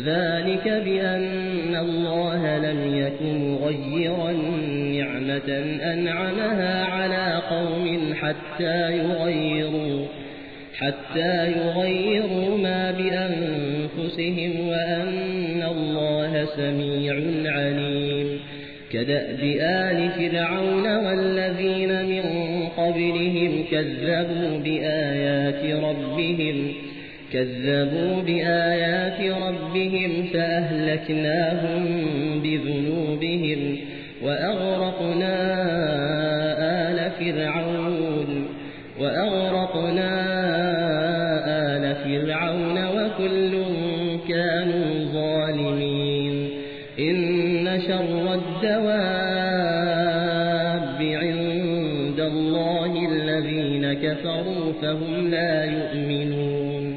ذلك بأن الله لم يكن مغيرا نعمة أنعمها على قوم حتى يغيروا حتى يغيروا ما بأنفسهم وأن الله سميع عليم. كدأب آل فرعون والذين من قبلهم كذبوا بآيات ربهم كذبوا بآيات ربهم فأهلكناهم بذنوبهم وأغرقنا آل فرعون وأغرقنا آل فرعون وكل كانوا ظالمين إن شر الدواب عند الله الذين كفروا فهم لا يؤمنون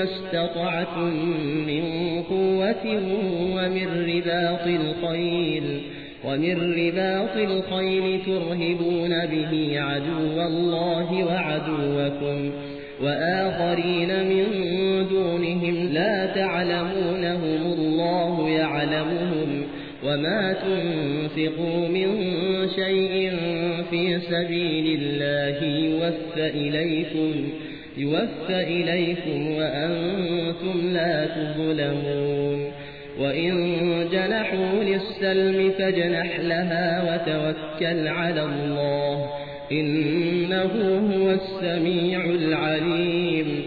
ما استطعتم من قوة ومن رباط الخيل ومن رباط الخيل ترهبون به عدو الله وعدوكم وآخرين من دونهم لا تعلمونهم الله يعلمهم وما تنفقوا من شيء في سبيل الله يوفى إليكم. يوفى إليكم وأنتم لا تظلمون. وإن جنحوا للسلم فجنح لها وتوكل على الله إنه هو السميع العليم.